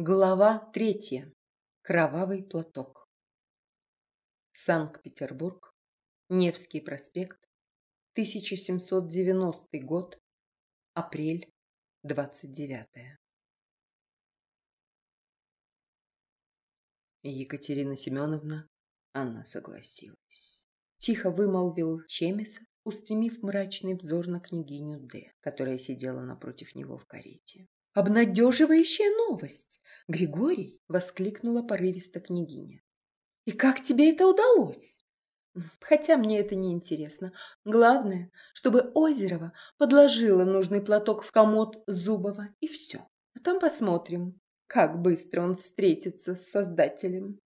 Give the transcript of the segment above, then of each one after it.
Глава третья. Кровавый платок. Санкт-Петербург. Невский проспект. 1790 год. Апрель. 29. Екатерина Семеновна, она согласилась. Тихо вымолвил Чемисов, устремив мрачный взор на княгиню Д, которая сидела напротив него в карете. «Обнадеживающая новость!» — Григорий воскликнула порывисто княгиня. «И как тебе это удалось?» Хотя мне это не интересно. Главное, чтобы Озерова подложила нужный платок в комод Зубова, и все. А там посмотрим, как быстро он встретится с Создателем.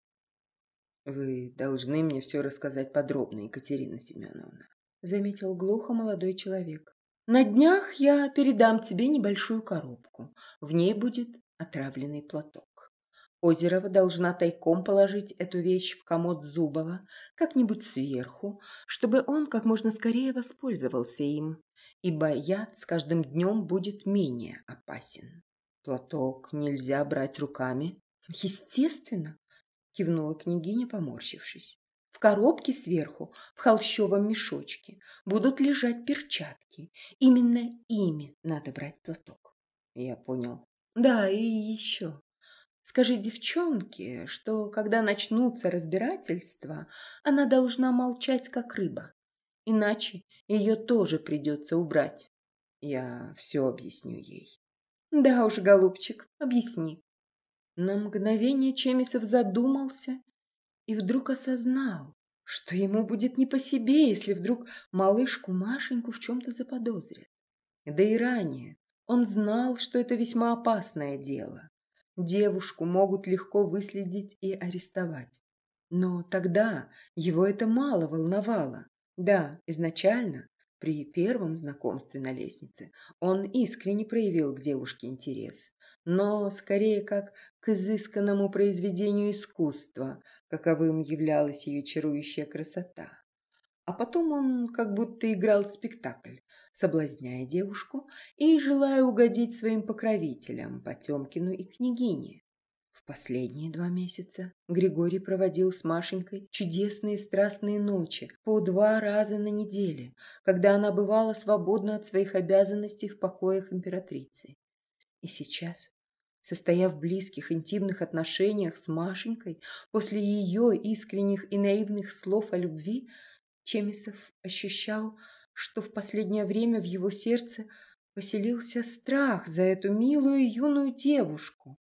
«Вы должны мне все рассказать подробно, Екатерина Семеновна», — заметил глухо молодой человек. На днях я передам тебе небольшую коробку. В ней будет отравленный платок. Озерова должна тайком положить эту вещь в комод Зубова, как-нибудь сверху, чтобы он как можно скорее воспользовался им, ибо яд с каждым днем будет менее опасен. Платок нельзя брать руками? Естественно, кивнула княгиня, поморщившись. В коробке сверху, в холщовом мешочке, будут лежать перчатки. Именно ими надо брать платок. Я понял. Да, и еще. Скажи девчонке, что когда начнутся разбирательства, она должна молчать, как рыба. Иначе ее тоже придется убрать. Я все объясню ей. Да уж, голубчик, объясни. На мгновение Чемисов задумался и вдруг осознал, что ему будет не по себе, если вдруг малышку Машеньку в чем-то заподозрят. Да и ранее он знал, что это весьма опасное дело. Девушку могут легко выследить и арестовать. Но тогда его это мало волновало. Да, изначально при первом знакомстве на лестнице он искренне проявил к девушке интерес, но скорее как к изысканному произведению искусства, каковым являлась ее чарующая красота. А потом он как будто играл спектакль, соблазняя девушку и желая угодить своим покровителям, Потемкину и княгине. Последние два месяца Григорий проводил с Машенькой чудесные страстные ночи по два раза на неделе, когда она бывала свободна от своих обязанностей в покоях императрицы. И сейчас, состояв в близких интимных отношениях с Машенькой, после ее искренних и наивных слов о любви, Чемисов ощущал, что в последнее время в его сердце поселился страх за эту милую юную девушку,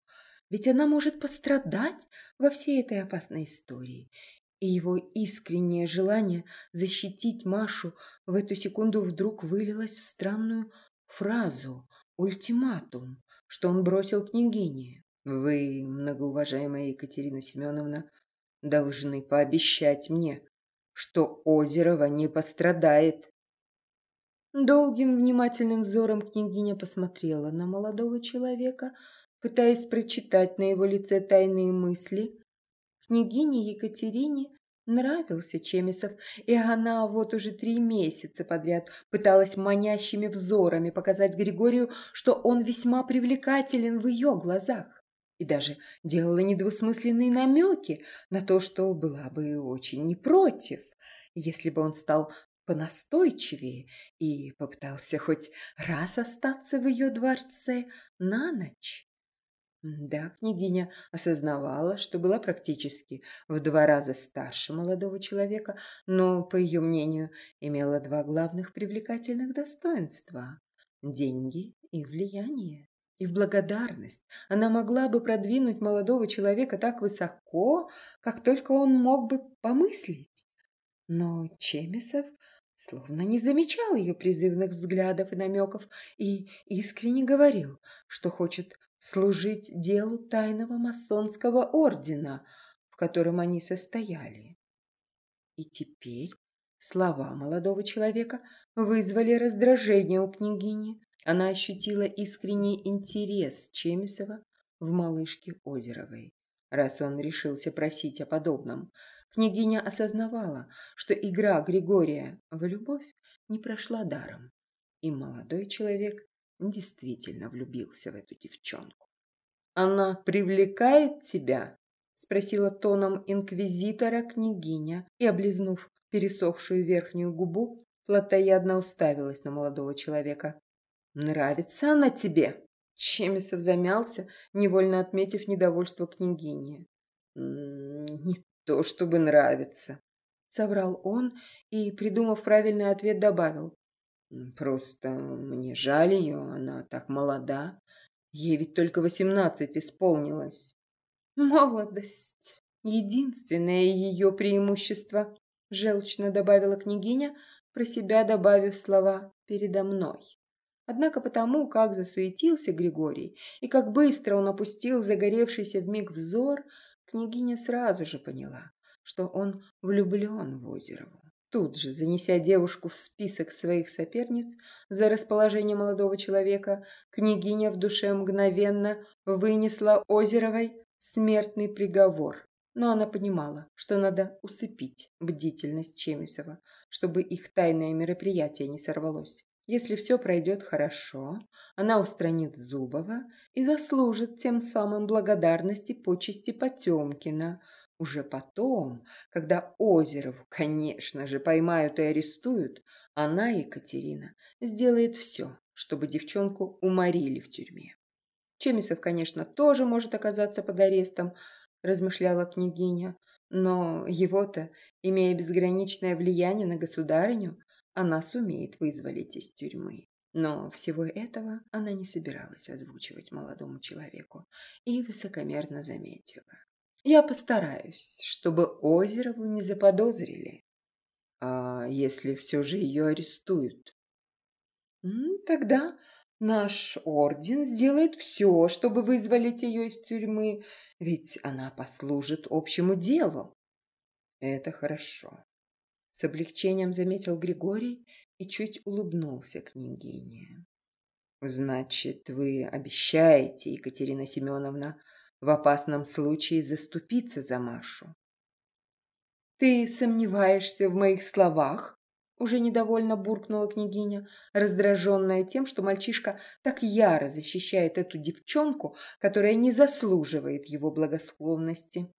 ведь она может пострадать во всей этой опасной истории. И его искреннее желание защитить Машу в эту секунду вдруг вылилось в странную фразу, ультиматум, что он бросил княгине. «Вы, многоуважаемая Екатерина Семеновна, должны пообещать мне, что Озерова не пострадает». Долгим внимательным взором княгиня посмотрела на молодого человека, пытаясь прочитать на его лице тайные мысли. Княгине Екатерине нравился Чемисов, и она вот уже три месяца подряд пыталась манящими взорами показать Григорию, что он весьма привлекателен в ее глазах. И даже делала недвусмысленные намеки на то, что была бы очень не против, если бы он стал понастойчивее и попытался хоть раз остаться в ее дворце на ночь. Да, княгиня осознавала, что была практически в два раза старше молодого человека, но, по ее мнению, имела два главных привлекательных достоинства – деньги и влияние. И в благодарность она могла бы продвинуть молодого человека так высоко, как только он мог бы помыслить. Но Чемисов словно не замечал ее призывных взглядов и намеков и искренне говорил, что хочет служить делу тайного масонского ордена, в котором они состояли. И теперь слова молодого человека вызвали раздражение у княгини. Она ощутила искренний интерес Чемисова в малышке Озеровой, раз он решился просить о подобном. Княгиня осознавала, что игра Григория в любовь не прошла даром, и молодой человек действительно влюбился в эту девчонку. Она привлекает тебя?» Спросила тоном инквизитора княгиня и, облизнув пересохшую верхнюю губу, плотоядно уставилась на молодого человека. «Нравится она тебе?» Чемисов замялся, невольно отметив недовольство княгини. «Не то чтобы нравится», — соврал он и, придумав правильный ответ, добавил. «Просто мне жаль ее, она так молода. Ей ведь только восемнадцать исполнилось». «Молодость — единственное ее преимущество», — желчно добавила княгиня, про себя добавив слова «передо мной». Однако потому, как засуетился Григорий и как быстро он опустил загоревшийся вмиг взор, княгиня сразу же поняла, что он влюблен в Озерову. Тут же, занеся девушку в список своих соперниц за расположение молодого человека, княгиня в душе мгновенно вынесла Озеровой смертный приговор. Но она понимала, что надо усыпить бдительность Чемисова, чтобы их тайное мероприятие не сорвалось. Если все пройдет хорошо, она устранит Зубова и заслужит тем самым благодарности почести Потемкина. Уже потом, когда Озерову, конечно же, поймают и арестуют, она, Екатерина, сделает все, чтобы девчонку уморили в тюрьме. Чемисов, конечно, тоже может оказаться под арестом, размышляла княгиня, но его-то, имея безграничное влияние на государыню, она сумеет вызволить из тюрьмы. Но всего этого она не собиралась озвучивать молодому человеку и высокомерно заметила. «Я постараюсь, чтобы Озерову не заподозрили. А если все же ее арестуют?» «Тогда наш орден сделает все, чтобы вызволить ее из тюрьмы, ведь она послужит общему делу». «Это хорошо. С облегчением заметил Григорий и чуть улыбнулся княгине. «Значит, вы обещаете, Екатерина Семеновна, в опасном случае заступиться за Машу?» «Ты сомневаешься в моих словах?» Уже недовольно буркнула княгиня, раздраженная тем, что мальчишка так яро защищает эту девчонку, которая не заслуживает его благосклонности.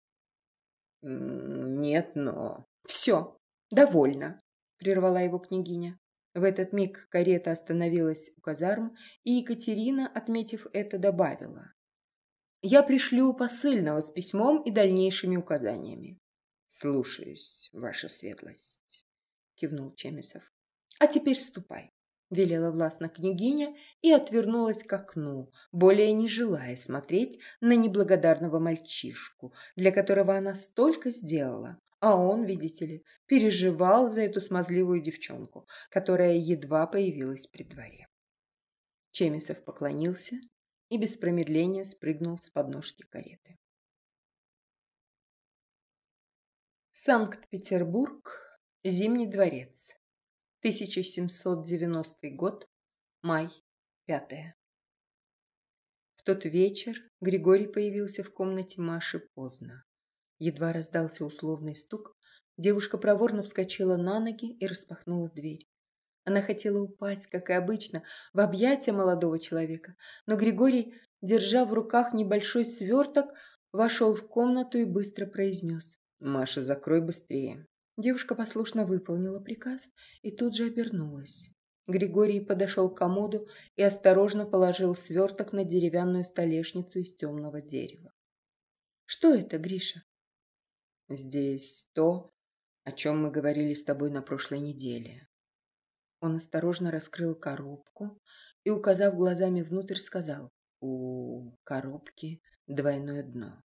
«Нет, но...» «Все, «Довольно», – прервала его княгиня. В этот миг карета остановилась у казарм, и Екатерина, отметив это, добавила. «Я пришлю посыльного с письмом и дальнейшими указаниями». «Слушаюсь, ваша светлость», – кивнул Чемисов. «А теперь ступай», – велела властно княгиня и отвернулась к окну, более не желая смотреть на неблагодарного мальчишку, для которого она столько сделала, а он, видите ли, переживал за эту смазливую девчонку, которая едва появилась при дворе. Чемисов поклонился и без промедления спрыгнул с подножки кареты. Санкт-Петербург, Зимний дворец, 1790 год, май, 5. В тот вечер Григорий появился в комнате Маши поздно. Едва раздался условный стук, девушка проворно вскочила на ноги и распахнула дверь. Она хотела упасть, как и обычно, в объятия молодого человека, но Григорий, держа в руках небольшой сверток, вошел в комнату и быстро произнес. «Маша, закрой быстрее». Девушка послушно выполнила приказ и тут же обернулась. Григорий подошел к комоду и осторожно положил сверток на деревянную столешницу из темного дерева. «Что это, Гриша?» Здесь то, о чем мы говорили с тобой на прошлой неделе. Он осторожно раскрыл коробку и, указав глазами внутрь, сказал, у коробки двойное дно.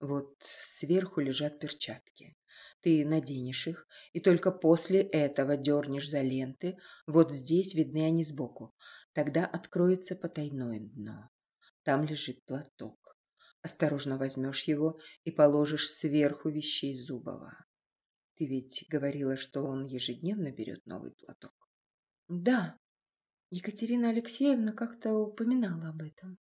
Вот сверху лежат перчатки. Ты наденешь их, и только после этого дернешь за ленты. Вот здесь видны они сбоку. Тогда откроется потайное дно. Там лежит платок. Осторожно возьмешь его и положишь сверху вещей Зубова. Ты ведь говорила, что он ежедневно берет новый платок. Да, Екатерина Алексеевна как-то упоминала об этом.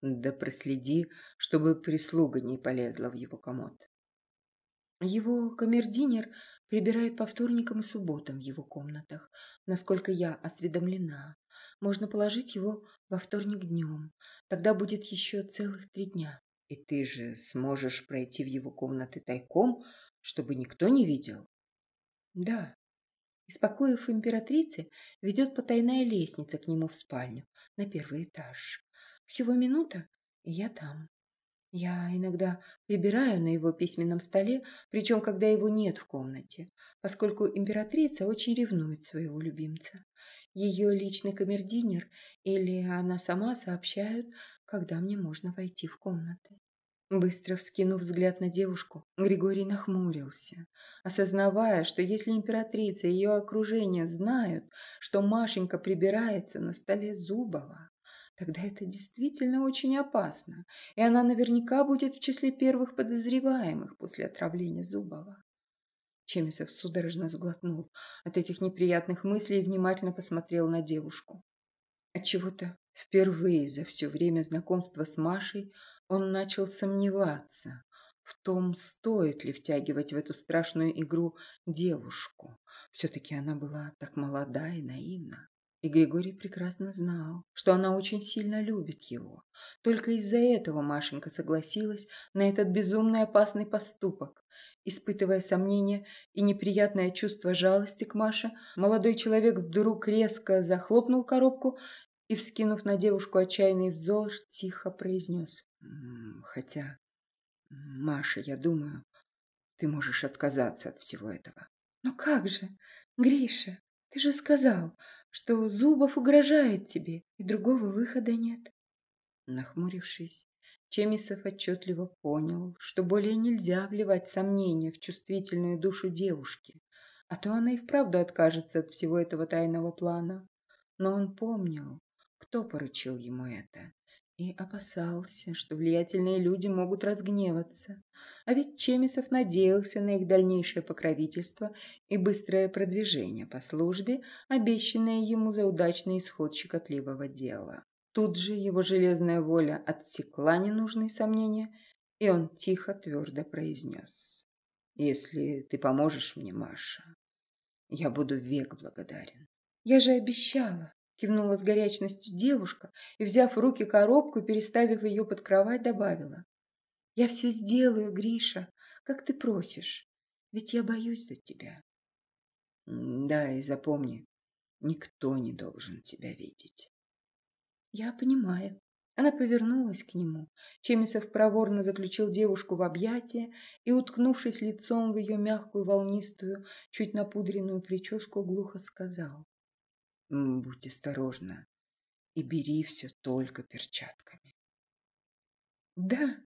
Да проследи, чтобы прислуга не полезла в его комод. Его камердинер прибирает по вторникам и субботам в его комнатах, насколько я осведомлена. Можно положить его во вторник днем. Тогда будет еще целых три дня. И ты же сможешь пройти в его комнаты тайком, чтобы никто не видел? Да. Из покоев императрицы ведет потайная лестница к нему в спальню, на первый этаж. Всего минута, и я там. Я иногда прибираю на его письменном столе, причем когда его нет в комнате, поскольку императрица очень ревнует своего любимца. Ее личный камердинер или она сама сообщают, когда мне можно войти в комнаты. Быстро вскинув взгляд на девушку, Григорий нахмурился, осознавая, что если императрица и ее окружение знают, что Машенька прибирается на столе Зубова, тогда это действительно очень опасно, и она наверняка будет в числе первых подозреваемых после отравления Зубова. Чемисов судорожно сглотнул от этих неприятных мыслей и внимательно посмотрел на девушку. Отчего-то впервые за все время знакомства с Машей он начал сомневаться в том, стоит ли втягивать в эту страшную игру девушку. Все-таки она была так молода и наивна. И Григорий прекрасно знал, что она очень сильно любит его. Только из-за этого Машенька согласилась на этот безумный опасный поступок. Испытывая сомнения и неприятное чувство жалости к Маше, молодой человек вдруг резко захлопнул коробку и, вскинув на девушку отчаянный взор, тихо произнес. «Хотя, Маша, я думаю, ты можешь отказаться от всего этого». «Ну как же, Гриша, ты же сказал, что Зубов угрожает тебе, и другого выхода нет. Нахмурившись, Чемисов отчетливо понял, что более нельзя вливать сомнения в чувствительную душу девушки, а то она и вправду откажется от всего этого тайного плана. Но он помнил, кто поручил ему это, и опасался, что влиятельные люди могут разгневаться. А ведь Чемисов надеялся на их дальнейшее покровительство и быстрое продвижение по службе, обещанное ему за удачный исход щекотливого дела. Тут же его железная воля отсекла ненужные сомнения, и он тихо, твердо произнес. «Если ты поможешь мне, Маша, я буду век благодарен». «Я же обещала», Кивнула с горячностью девушка и, взяв в руки коробку, переставив ее под кровать, добавила. «Я все сделаю, Гриша, как ты просишь, ведь я боюсь за тебя». «Да, и запомни, никто не должен тебя видеть». «Я понимаю». Она повернулась к нему. Чемисов проворно заключил девушку в объятия и, уткнувшись лицом в ее мягкую волнистую, чуть напудренную прическу, глухо сказал. Будь осторожна и бери все только перчатками. Да,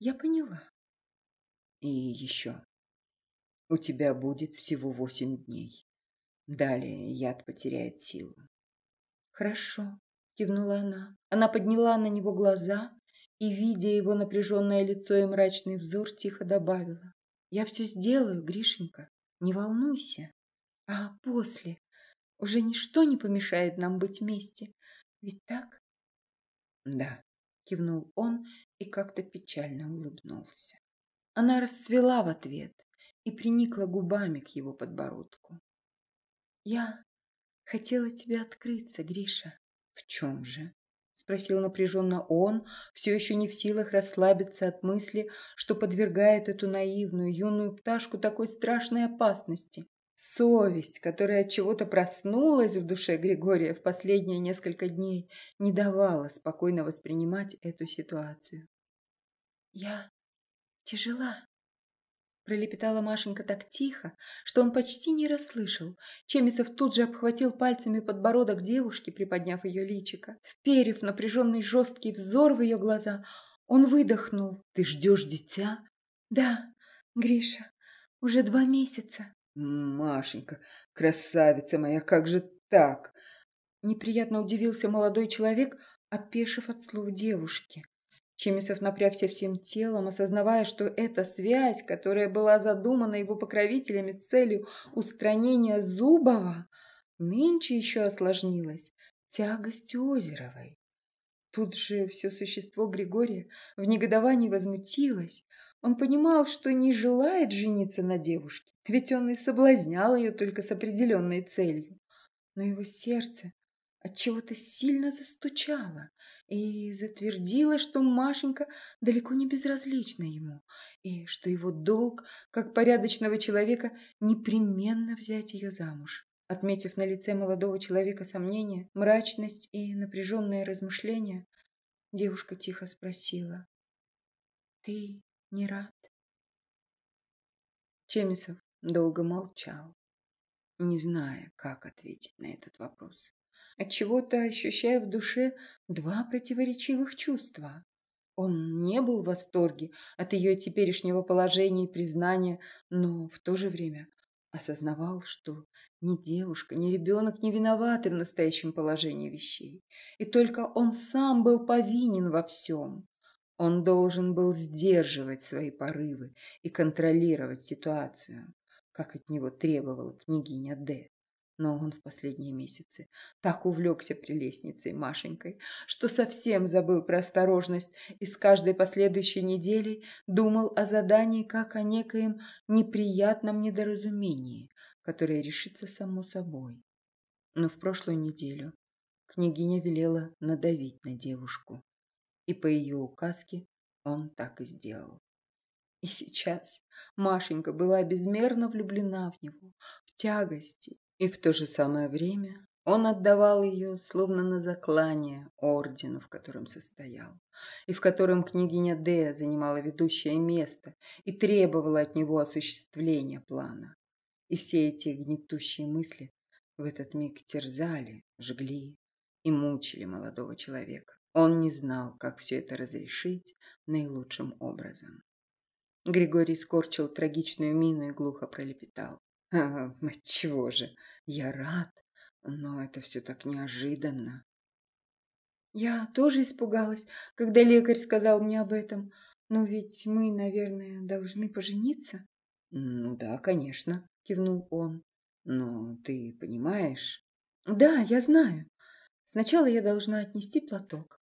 я поняла. И еще. У тебя будет всего восемь дней. Далее яд потеряет силу. Хорошо, кивнула она. Она подняла на него глаза и, видя его напряженное лицо и мрачный взор, тихо добавила. Я все сделаю, Гришенька, не волнуйся. А после, уже ничто не помешает нам быть вместе. Ведь так? Да, кивнул он и как-то печально улыбнулся. Она расцвела в ответ и приникла губами к его подбородку. Я хотела тебе открыться, Гриша. В чем же? Спросил напряженно он, все еще не в силах расслабиться от мысли, что подвергает эту наивную юную пташку такой страшной опасности. Совесть, которая от чего-то проснулась в душе Григория в последние несколько дней, не давала спокойно воспринимать эту ситуацию. «Я тяжела», – пролепетала Машенька так тихо, что он почти не расслышал. Чемисов тут же обхватил пальцами подбородок девушки, приподняв ее личико. Вперев напряженный жесткий взор в ее глаза, он выдохнул. «Ты ждешь дитя?» «Да, Гриша, уже два месяца». «Машенька, красавица моя, как же так?» Неприятно удивился молодой человек, опешив от слов девушки. Чемисов напрягся всем телом, осознавая, что эта связь, которая была задумана его покровителями с целью устранения Зубова, нынче еще осложнилась тягостью Озеровой. Тут же все существо Григория в негодовании возмутилось. Он понимал, что не желает жениться на девушке, ведь он и соблазнял ее только с определенной целью. Но его сердце от чего то сильно застучало и затвердило, что Машенька далеко не безразлична ему, и что его долг, как порядочного человека, непременно взять ее замуж. Отметив на лице молодого человека сомнение, мрачность и напряженное размышление, девушка тихо спросила. «Ты не рад?» Чемисов долго молчал, не зная, как ответить на этот вопрос. Отчего-то ощущая в душе два противоречивых чувства. Он не был в восторге от ее теперешнего положения и признания, но в то же время осознавал, что ни девушка, ни ребенок не виноваты в настоящем положении вещей, и только он сам был повинен во всем. Он должен был сдерживать свои порывы и контролировать ситуацию, как от него требовала княгиня Д. Но он в последние месяцы так увлекся прелестницей Машенькой, что совсем забыл про осторожность и с каждой последующей неделей думал о задании как о некоем неприятном недоразумении, которое решится само собой. Но в прошлую неделю княгиня велела надавить на девушку, и по ее указке он так и сделал. И сейчас Машенька была безмерно влюблена в него, в тягости и в то же самое время он отдавал ее, словно на заклание, ордену, в котором состоял, и в котором княгиня Д занимала ведущее место и требовала от него осуществления плана. И все эти гнетущие мысли в этот миг терзали, жгли и мучили молодого человека. Он не знал, как все это разрешить наилучшим образом. Григорий скорчил трагичную мину и глухо пролепетал. А, отчего же? Я рад, но это все так неожиданно. Я тоже испугалась, когда лекарь сказал мне об этом. Но ведь мы, наверное, должны пожениться. Ну да, конечно, кивнул он. Но ты понимаешь? Да, я знаю. Сначала я должна отнести платок,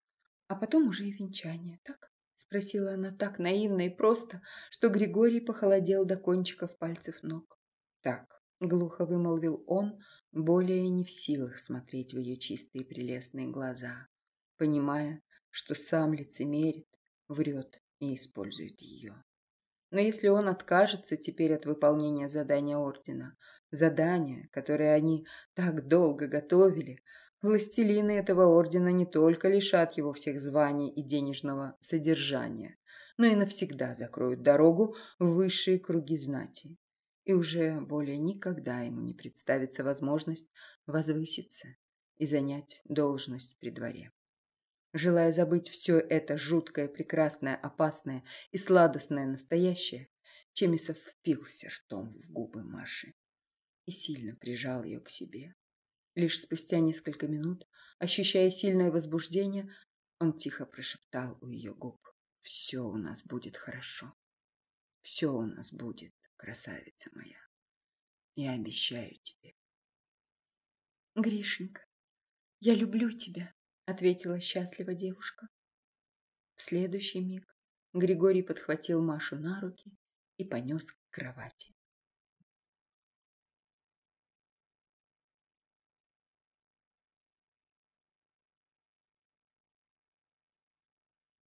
а потом уже и венчание, так? Спросила она так наивно и просто, что Григорий похолодел до кончиков пальцев ног. Так, глухо вымолвил он, более не в силах смотреть в ее чистые прелестные глаза, понимая, что сам лицемерит, врет и использует ее. Но если он откажется теперь от выполнения задания ордена, задания, которое они так долго готовили, властелины этого ордена не только лишат его всех званий и денежного содержания, но и навсегда закроют дорогу в высшие круги знати и уже более никогда ему не представится возможность возвыситься и занять должность при дворе. Желая забыть все это жуткое, прекрасное, опасное и сладостное настоящее, Чемисов впился ртом в губы Маши и сильно прижал ее к себе. Лишь спустя несколько минут, ощущая сильное возбуждение, он тихо прошептал у ее губ. «Все у нас будет хорошо. Все у нас будет красавица моя. Я обещаю тебе. Гришенька, я люблю тебя, ответила счастливо девушка. В следующий миг Григорий подхватил Машу на руки и понес к кровати.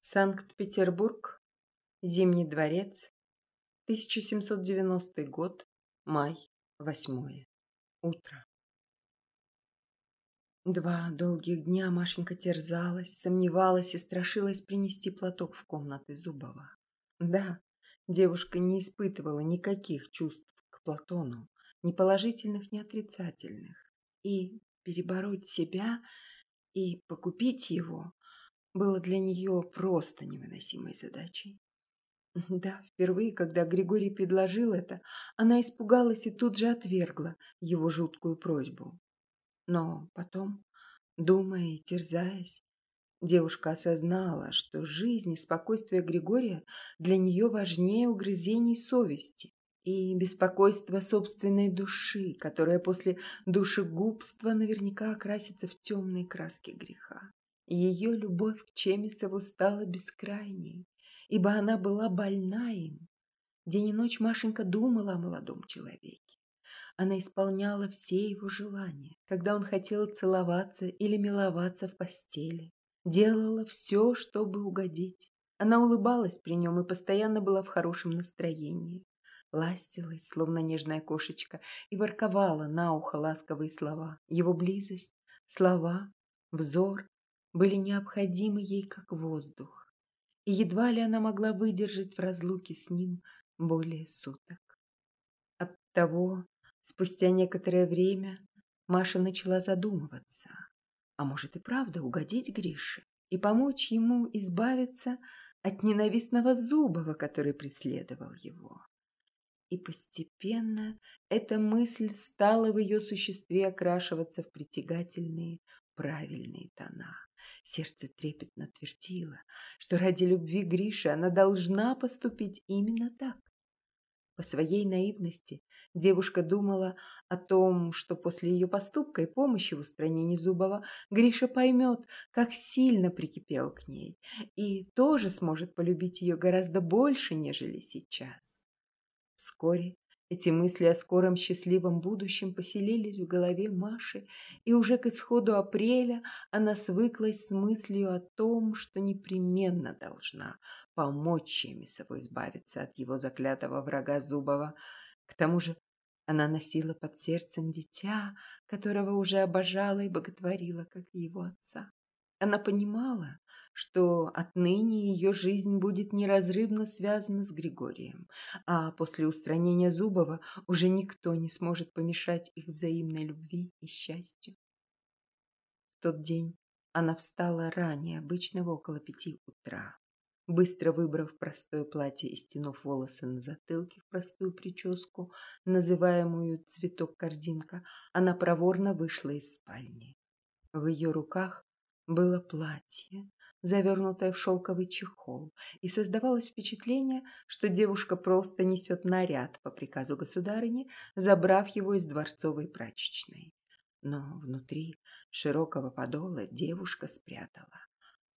Санкт-Петербург, Зимний дворец, 1790 год, май, 8. Утро. Два долгих дня Машенька терзалась, сомневалась и страшилась принести платок в комнаты Зубова. Да, девушка не испытывала никаких чувств к Платону, ни положительных, ни отрицательных. И перебороть себя и покупить его было для нее просто невыносимой задачей. Да, впервые, когда Григорий предложил это, она испугалась и тут же отвергла его жуткую просьбу. Но потом, думая и терзаясь, девушка осознала, что жизнь и спокойствие Григория для нее важнее угрызений совести и беспокойства собственной души, которая после душегубства наверняка окрасится в темные краски греха. Ее любовь к Чемисову стала бескрайней, ибо она была больна им. День и ночь Машенька думала о молодом человеке. Она исполняла все его желания, когда он хотел целоваться или миловаться в постели. Делала все, чтобы угодить. Она улыбалась при нем и постоянно была в хорошем настроении. Ластилась, словно нежная кошечка, и ворковала на ухо ласковые слова. Его близость, слова, взор были необходимы ей, как воздух. И едва ли она могла выдержать в разлуке с ним более суток. Оттого, спустя некоторое время, Маша начала задумываться, а может и правда угодить Грише и помочь ему избавиться от ненавистного Зубова, который преследовал его. И постепенно эта мысль стала в ее существе окрашиваться в притягательные, правильные тона. Сердце трепетно твердило, что ради любви Гриши она должна поступить именно так. По своей наивности девушка думала о том, что после ее поступка и помощи в устранении Зубова Гриша поймет, как сильно прикипел к ней, и тоже сможет полюбить ее гораздо больше, нежели сейчас. Вскоре эти мысли о скором счастливом будущем поселились в голове Маши, и уже к исходу апреля она свыклась с мыслью о том, что непременно должна помочь Чемисову избавиться от его заклятого врага Зубова. К тому же она носила под сердцем дитя, которого уже обожала и боготворила, как его отца. Она понимала, что отныне ее жизнь будет неразрывно связана с Григорием, а после устранения Зубова уже никто не сможет помешать их взаимной любви и счастью. В тот день она встала ранее, обычного около пяти утра. Быстро выбрав простое платье и стянув волосы на затылке в простую прическу, называемую «цветок-корзинка», она проворно вышла из спальни. В ее руках было платье, завернутое в шелковый чехол, и создавалось впечатление, что девушка просто несет наряд по приказу государыни, забрав его из дворцовой прачечной. Но внутри широкого подола девушка спрятала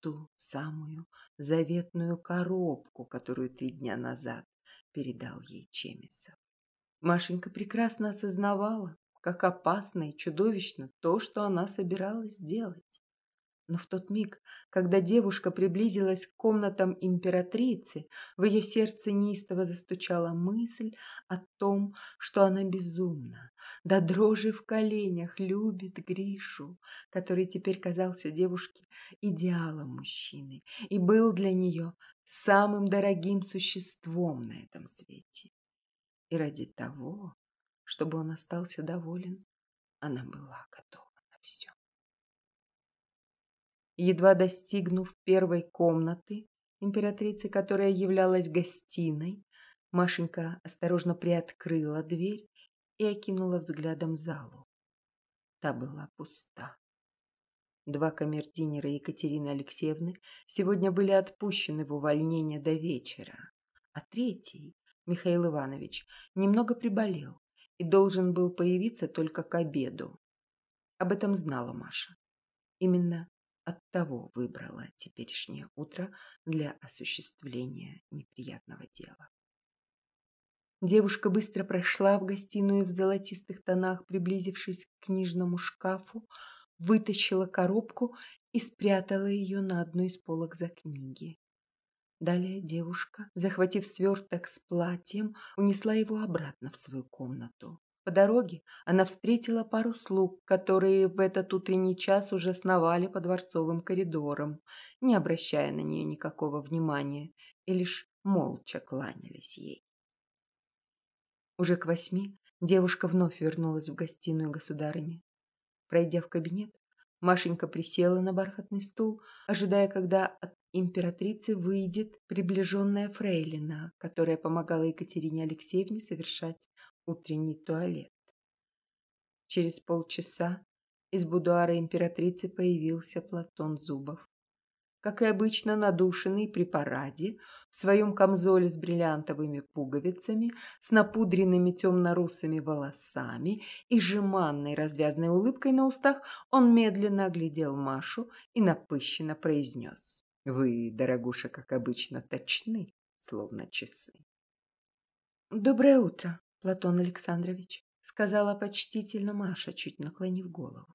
ту самую заветную коробку, которую три дня назад передал ей Чемисов. Машенька прекрасно осознавала, как опасно и чудовищно то, что она собиралась сделать. Но в тот миг, когда девушка приблизилась к комнатам императрицы, в ее сердце неистово застучала мысль о том, что она безумна, до дрожи в коленях любит Гришу, который теперь казался девушке идеалом мужчины и был для нее самым дорогим существом на этом свете. И ради того, чтобы он остался доволен, она была готова на все. Едва достигнув первой комнаты, императрицы, которая являлась гостиной, Машенька осторожно приоткрыла дверь и окинула взглядом залу. Та была пуста. Два камердинера Екатерины Алексеевны сегодня были отпущены в увольнение до вечера, а третий, Михаил Иванович, немного приболел и должен был появиться только к обеду. Об этом знала Маша. Именно Оттого выбрала теперешнее утро для осуществления неприятного дела. Девушка быстро прошла в гостиную в золотистых тонах, приблизившись к книжному шкафу, вытащила коробку и спрятала ее на одну из полок за книги. Далее девушка, захватив сверток с платьем, унесла его обратно в свою комнату. По дороге она встретила пару слуг, которые в этот утренний час уже сновали по дворцовым коридорам, не обращая на нее никакого внимания, и лишь молча кланялись ей. Уже к восьми девушка вновь вернулась в гостиную государыни. Пройдя в кабинет, Машенька присела на бархатный стул, ожидая, когда от императрицы выйдет приближенная фрейлина, которая помогала Екатерине Алексеевне совершать утренний туалет. Через полчаса из будуара императрицы появился Платон Зубов. как и обычно надушенный при параде, в своем камзоле с бриллиантовыми пуговицами, с напудренными темно-русыми волосами и жеманной развязной улыбкой на устах, он медленно оглядел Машу и напыщенно произнес. «Вы, дорогуша, как обычно, точны, словно часы». «Доброе утро, Платон Александрович», — сказала почтительно Маша, чуть наклонив голову.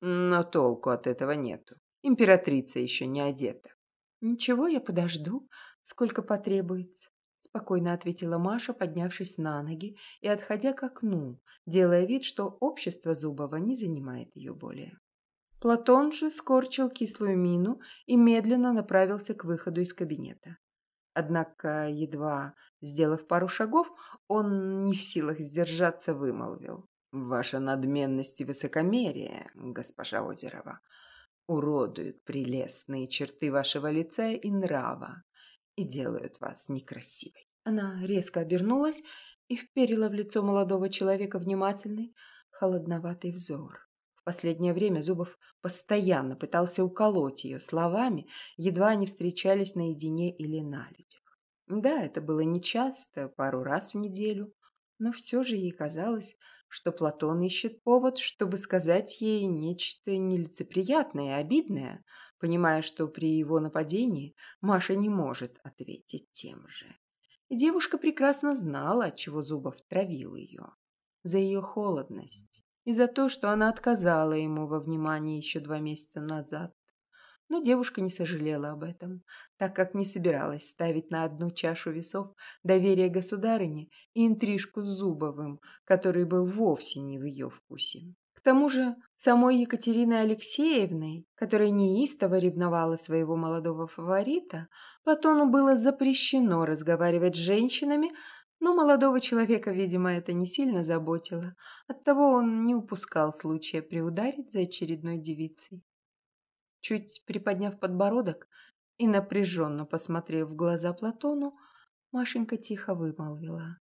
«Но толку от этого нету. Императрица еще не одета. «Ничего, я подожду, сколько потребуется», – спокойно ответила Маша, поднявшись на ноги и отходя к окну, делая вид, что общество Зубова не занимает ее более. Платон же скорчил кислую мину и медленно направился к выходу из кабинета. Однако, едва сделав пару шагов, он не в силах сдержаться вымолвил. «Ваша надменность и высокомерие, госпожа Озерова, уродуют прелестные черты вашего лица и нрава и делают вас некрасивой. Она резко обернулась и вперила в лицо молодого человека внимательный, холодноватый взор. Последнее время Зубов постоянно пытался уколоть ее словами, едва они встречались наедине или на людях. Да, это было нечасто, пару раз в неделю, но все же ей казалось, что Платон ищет повод, чтобы сказать ей нечто нелицеприятное и обидное, понимая, что при его нападении Маша не может ответить тем же. И девушка прекрасно знала, отчего Зубов травил ее. За ее холодность и за то, что она отказала ему во внимании еще два месяца назад. Но девушка не сожалела об этом, так как не собиралась ставить на одну чашу весов доверие государыне и интрижку с Зубовым, который был вовсе не в ее вкусе. К тому же самой Екатериной Алексеевной, которая неистово ревновала своего молодого фаворита, Платону было запрещено разговаривать с женщинами, но молодого человека, видимо, это не сильно заботило. Оттого он не упускал случая приударить за очередной девицей. Чуть приподняв подбородок и напряженно посмотрев в глаза Платону, Машенька тихо вымолвила.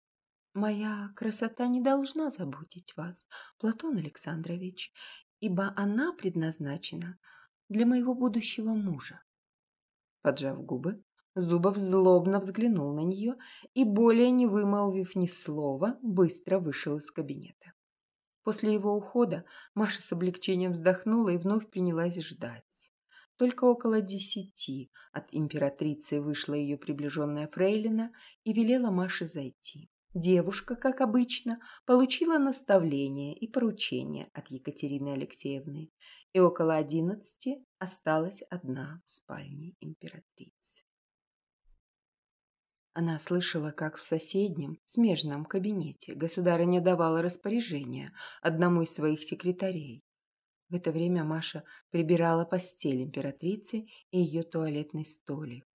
«Моя красота не должна заботить вас, Платон Александрович, ибо она предназначена для моего будущего мужа». Поджав губы, Зубов злобно взглянул на нее и, более не вымолвив ни слова, быстро вышел из кабинета. После его ухода Маша с облегчением вздохнула и вновь принялась ждать. Только около десяти от императрицы вышла ее приближенная фрейлина и велела Маше зайти. Девушка, как обычно, получила наставление и поручение от Екатерины Алексеевны и около одиннадцати осталась одна в спальне императрицы. Она слышала, как в соседнем, смежном кабинете государыня давала распоряжение одному из своих секретарей. В это время Маша прибирала постель императрицы и ее туалетный столик.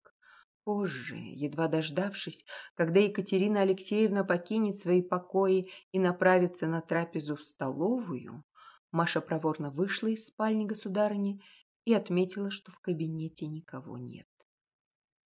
Позже, едва дождавшись, когда Екатерина Алексеевна покинет свои покои и направится на трапезу в столовую, Маша проворно вышла из спальни государыни и отметила, что в кабинете никого нет.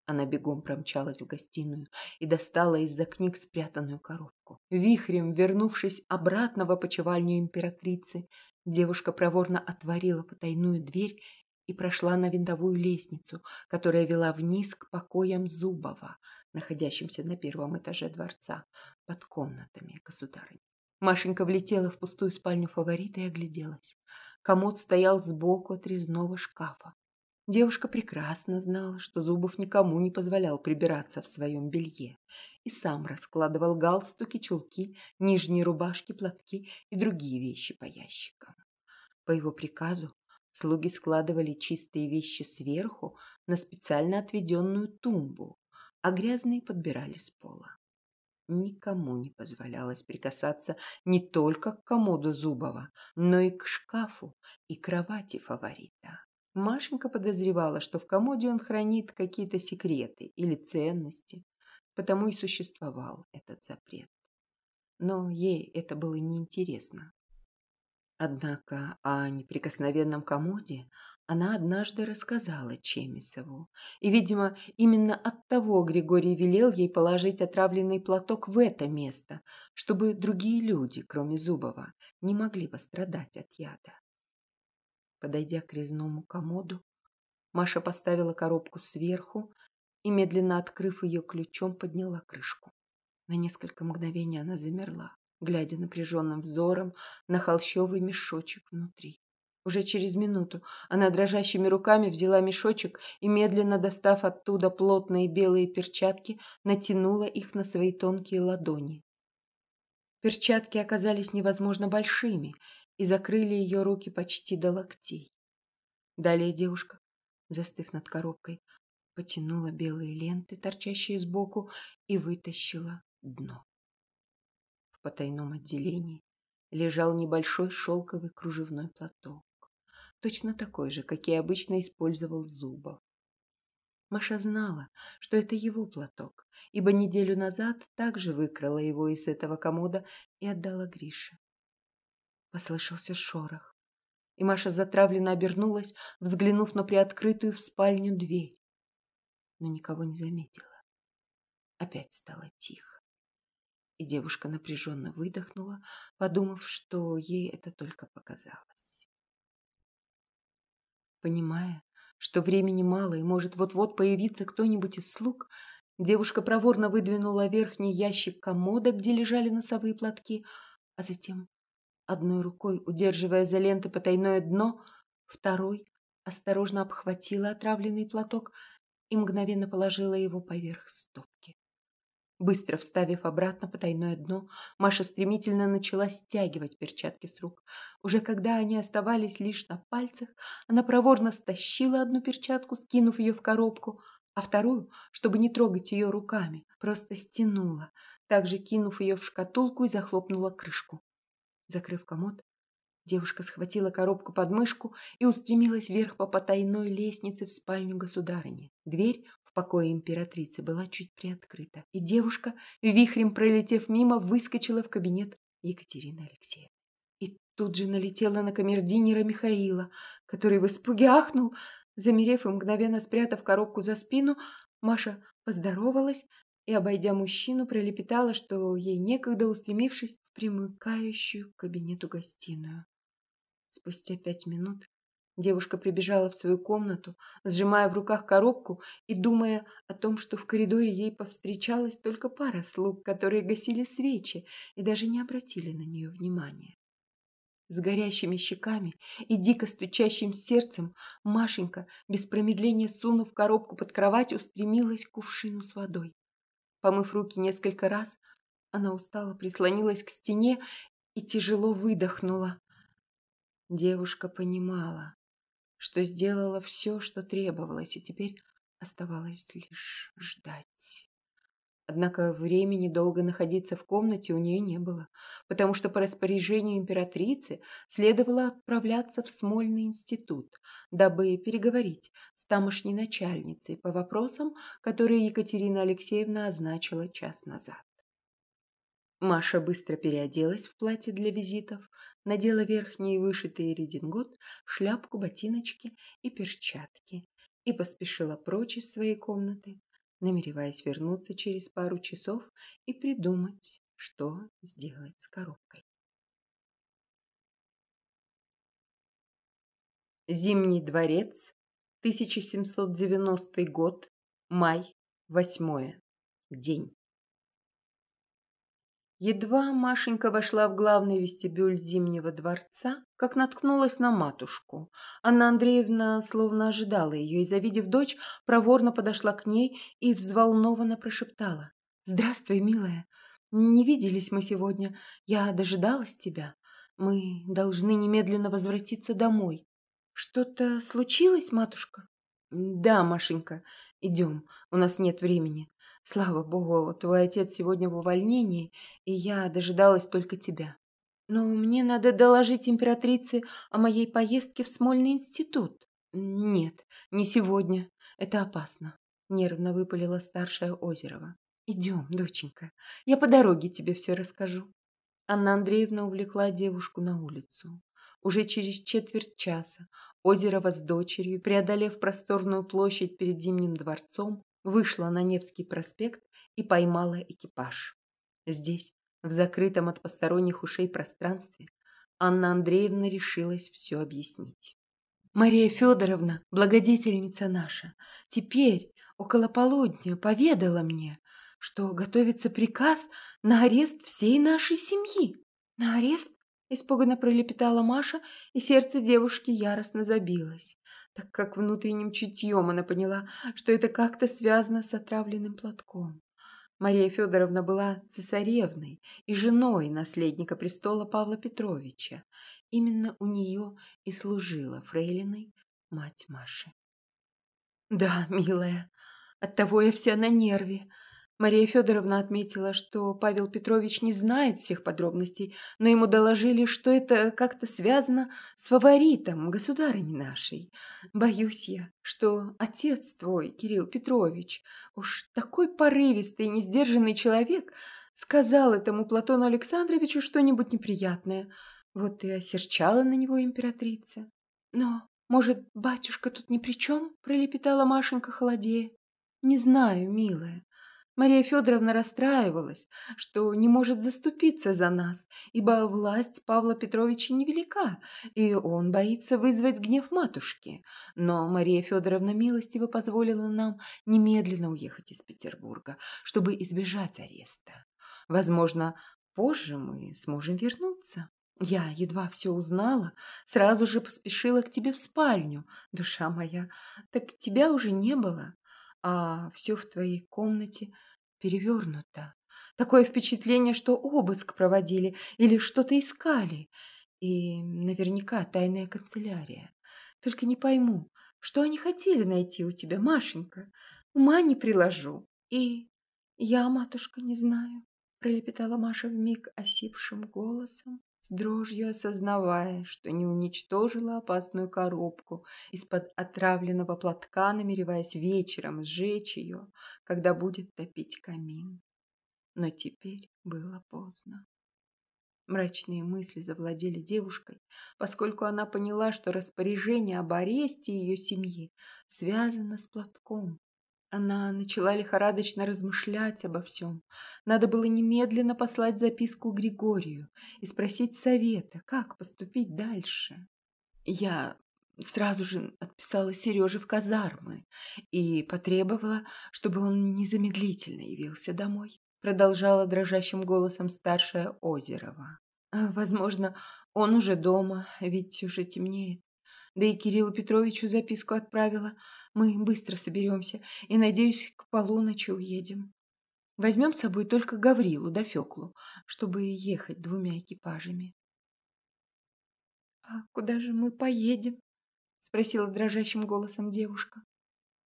Она бегом промчалась в гостиную и достала из-за книг спрятанную коробку. Вихрем, вернувшись обратно в опочивальню императрицы, девушка проворно отворила потайную дверь и прошла на винтовую лестницу, которая вела вниз к покоям Зубова, находящимся на первом этаже дворца, под комнатами государыни. Машенька влетела в пустую спальню фаворита и огляделась. Комод стоял сбоку от резного шкафа. Девушка прекрасно знала, что Зубов никому не позволял прибираться в своем белье и сам раскладывал галстуки, чулки, нижние рубашки, платки и другие вещи по ящикам. По его приказу слуги складывали чистые вещи сверху на специально отведенную тумбу, а грязные подбирали с пола. Никому не позволялось прикасаться не только к комоду Зубова, но и к шкафу и кровати фаворита. Машенька подозревала, что в комоде он хранит какие-то секреты или ценности, потому и существовал этот запрет. Но ей это было неинтересно. Однако о неприкосновенном комоде она однажды рассказала Чемисову. И, видимо, именно от того Григорий велел ей положить отравленный платок в это место, чтобы другие люди, кроме Зубова, не могли пострадать от яда. Подойдя к резному комоду, Маша поставила коробку сверху и, медленно открыв ее ключом, подняла крышку. На несколько мгновений она замерла, глядя напряженным взором на холщовый мешочек внутри. Уже через минуту она дрожащими руками взяла мешочек и, медленно достав оттуда плотные белые перчатки, натянула их на свои тонкие ладони. Перчатки оказались невозможно большими и закрыли ее руки почти до локтей. Далее девушка, застыв над коробкой, потянула белые ленты, торчащие сбоку, и вытащила дно. В потайном отделении лежал небольшой шелковый кружевной платок, точно такой же, какие обычно использовал Зубов. Маша знала, что это его платок, ибо неделю назад также выкрала его из этого комода и отдала Грише. Послышался шорох, и Маша затравленно обернулась, взглянув на приоткрытую в спальню дверь, но никого не заметила. Опять стало тихо, и девушка напряженно выдохнула, подумав, что ей это только показалось. Понимая, что времени мало и может вот-вот появиться кто-нибудь из слуг, девушка проворно выдвинула верхний ящик комода, где лежали носовые платки, а затем, одной рукой удерживая за ленты потайное дно, второй осторожно обхватила отравленный платок и мгновенно положила его поверх стопки. Быстро вставив обратно потайное дно, Маша стремительно начала стягивать перчатки с рук. Уже когда они оставались лишь на пальцах, она проворно стащила одну перчатку, скинув ее в коробку, а вторую, чтобы не трогать ее руками, просто стянула, также кинув ее в шкатулку и захлопнула крышку. Закрыв комод, девушка схватила коробку под мышку и устремилась вверх по потайной лестнице в спальню государыни. Дверь в покое императрицы была чуть приоткрыта, и девушка, вихрем пролетев мимо, выскочила в кабинет Екатерины Алексеевны. И тут же налетела на камердинера Михаила, который в испуге ахнул, замерев и мгновенно спрятав коробку за спину, Маша поздоровалась и, обойдя мужчину, пролепетала, что ей некогда устремившись в примыкающую к кабинету гостиную. Спустя пять минут Девушка прибежала в свою комнату, сжимая в руках коробку и думая о том, что в коридоре ей повстречалась только пара слуг, которые гасили свечи и даже не обратили на нее внимания. С горящими щеками и дико стучащим сердцем Машенька, без промедления сунув коробку под кровать, устремилась к кувшину с водой. Помыв руки несколько раз, она устало прислонилась к стене и тяжело выдохнула. Девушка понимала, что сделала все, что требовалось, и теперь оставалось лишь ждать. Однако времени долго находиться в комнате у нее не было, потому что по распоряжению императрицы следовало отправляться в Смольный институт, дабы переговорить с тамошней начальницей по вопросам, которые Екатерина Алексеевна означила час назад. Маша быстро переоделась в платье для визитов, надела верхние вышитые редингот, шляпку, ботиночки и перчатки и поспешила прочь из своей комнаты, намереваясь вернуться через пару часов и придумать, что сделать с коробкой. Зимний дворец, 1790 год, май, 8 день. Едва Машенька вошла в главный вестибюль Зимнего дворца, как наткнулась на матушку. Анна Андреевна словно ожидала ее и, завидев дочь, проворно подошла к ней и взволнованно прошептала. «Здравствуй, милая. Не виделись мы сегодня. Я дожидалась тебя. Мы должны немедленно возвратиться домой. Что-то случилось, матушка?» «Да, Машенька, идем. У нас нет времени. Слава богу, твой отец сегодня в увольнении, и я дожидалась только тебя. Но мне надо доложить императрице о моей поездке в Смольный институт. Нет, не сегодня. Это опасно. Нервно выпалила старшая Озерова. Идем, доченька. Я по дороге тебе все расскажу. Анна Андреевна увлекла девушку на улицу. Уже через четверть часа Озерова с дочерью, преодолев просторную площадь перед Зимним дворцом, вышла на Невский проспект и поймала экипаж. Здесь, в закрытом от посторонних ушей пространстве, Анна Андреевна решилась все объяснить. Мария Федоровна, благодетельница наша, теперь около полудня поведала мне, что готовится приказ на арест всей нашей семьи. На арест? Испуганно пролепетала Маша, и сердце девушки яростно забилось, так как внутренним чутьем она поняла, что это как-то связано с отравленным платком. Мария Федоровна была цесаревной и женой наследника престола Павла Петровича. Именно у нее и служила фрейлиной мать Маши. «Да, милая, оттого я вся на нерве», Мария Федоровна отметила, что Павел Петрович не знает всех подробностей, но ему доложили, что это как-то связано с фаворитом государыни нашей. Боюсь я, что отец твой, Кирилл Петрович, уж такой порывистый и несдержанный человек, сказал этому Платону Александровичу что-нибудь неприятное. Вот и осерчала на него императрица. Но, может, батюшка тут ни при чем? Пролепетала Машенька холодея. Не знаю, милая. Мария Федоровна расстраивалась, что не может заступиться за нас, ибо власть Павла Петровича невелика, и он боится вызвать гнев матушки. Но Мария Федоровна милостиво позволила нам немедленно уехать из Петербурга, чтобы избежать ареста. Возможно, позже мы сможем вернуться. Я едва все узнала, сразу же поспешила к тебе в спальню, душа моя. Так тебя уже не было, а все в твоей комнате – перевернуто. Такое впечатление, что обыск проводили или что-то искали. И наверняка тайная канцелярия. Только не пойму, что они хотели найти у тебя, Машенька. Ума не приложу. И я, матушка, не знаю, пролепетала Маша вмиг осипшим голосом, с дрожью осознавая, что не уничтожила опасную коробку из-под отравленного платка, намереваясь вечером сжечь ее, когда будет топить камин. Но теперь было поздно. Мрачные мысли завладели девушкой, поскольку она поняла, что распоряжение об аресте ее семьи связано с платком, она начала лихорадочно размышлять обо всем. Надо было немедленно послать записку Григорию и спросить совета, как поступить дальше. Я сразу же отписала Сереже в казармы и потребовала, чтобы он незамедлительно явился домой. Продолжала дрожащим голосом старшая Озерова. Возможно, он уже дома, ведь уже темнеет. Да и Кириллу Петровичу записку отправила. Мы быстро соберемся и, надеюсь, к полуночи уедем. Возьмем с собой только Гаврилу да Феклу, чтобы ехать двумя экипажами. — А куда же мы поедем? — спросила дрожащим голосом девушка.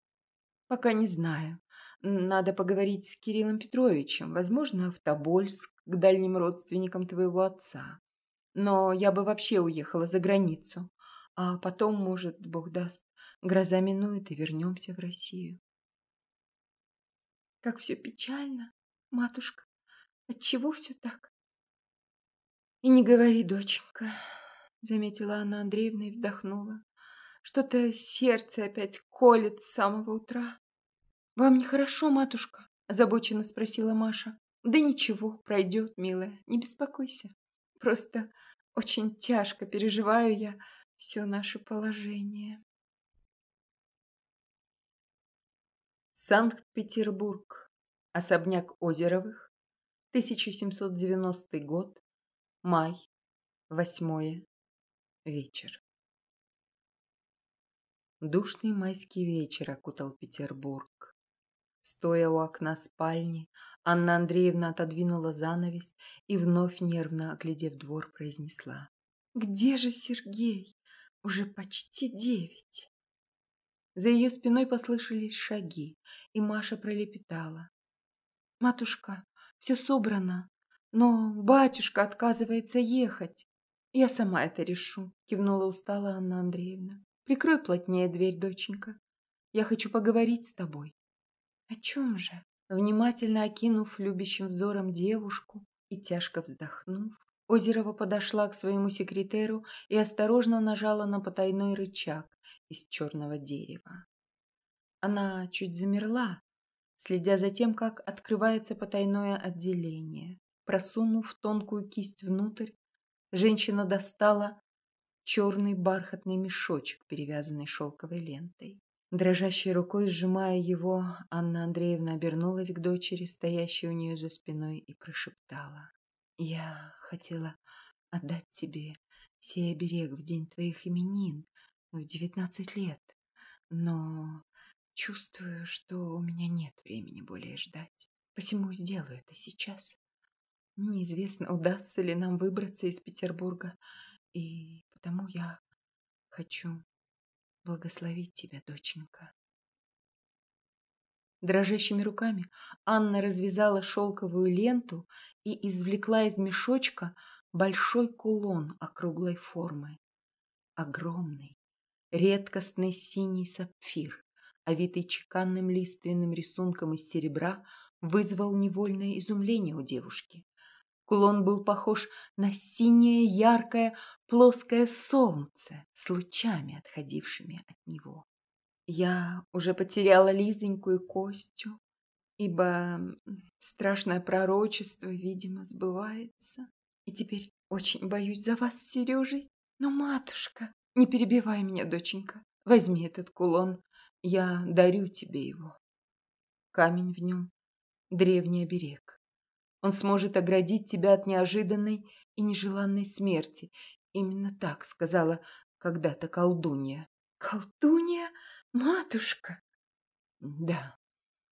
— Пока не знаю. Надо поговорить с Кириллом Петровичем, возможно, в Тобольск, к дальним родственникам твоего отца. Но я бы вообще уехала за границу. А потом, может, Бог даст, гроза минует и вернемся в Россию. Как все печально, матушка. Отчего все так? И не говори, доченька, заметила Анна Андреевна и вздохнула. Что-то сердце опять колет с самого утра. Вам нехорошо, матушка? озабоченно спросила Маша. Да ничего, пройдет, милая, не беспокойся. Просто очень тяжко переживаю я все наше положение. Санкт-Петербург. Особняк Озеровых. 1790 год. Май. Восьмое. Вечер. Душный майский вечер окутал Петербург. Стоя у окна спальни, Анна Андреевна отодвинула занавес и, вновь нервно оглядев двор, произнесла. «Где же Сергей? Уже почти девять. За ее спиной послышались шаги, и Маша пролепетала. «Матушка, все собрано, но батюшка отказывается ехать. Я сама это решу», — кивнула устала Анна Андреевна. «Прикрой плотнее дверь, доченька. Я хочу поговорить с тобой». «О чем же?» Внимательно окинув любящим взором девушку и тяжко вздохнув, Озерова подошла к своему секретеру и осторожно нажала на потайной рычаг из черного дерева. Она чуть замерла, следя за тем, как открывается потайное отделение. Просунув тонкую кисть внутрь, женщина достала черный бархатный мешочек, перевязанный шелковой лентой. Дрожащей рукой, сжимая его, Анна Андреевна обернулась к дочери, стоящей у нее за спиной, и прошептала. «Я хотела отдать тебе сей оберег в день твоих именин, в девятнадцать лет, но чувствую, что у меня нет времени более ждать. Посему сделаю это сейчас. Неизвестно, удастся ли нам выбраться из Петербурга, и потому я хочу благословить тебя, доченька. Дрожащими руками Анна развязала шелковую ленту и извлекла из мешочка большой кулон округлой формы. Огромный, редкостный синий сапфир, овитый чеканным лиственным рисунком из серебра, вызвал невольное изумление у девушки. Кулон был похож на синее яркое плоское солнце с лучами, отходившими от него. Я уже потеряла Лизоньку и Костю, ибо страшное пророчество, видимо, сбывается. И теперь очень боюсь за вас с Сережей. Но, матушка, не перебивай меня, доченька. Возьми этот кулон, я дарю тебе его. Камень в нем — древний оберег. Он сможет оградить тебя от неожиданной и нежеланной смерти. Именно так сказала когда-то колдунья. Колдунья? Матушка? Да,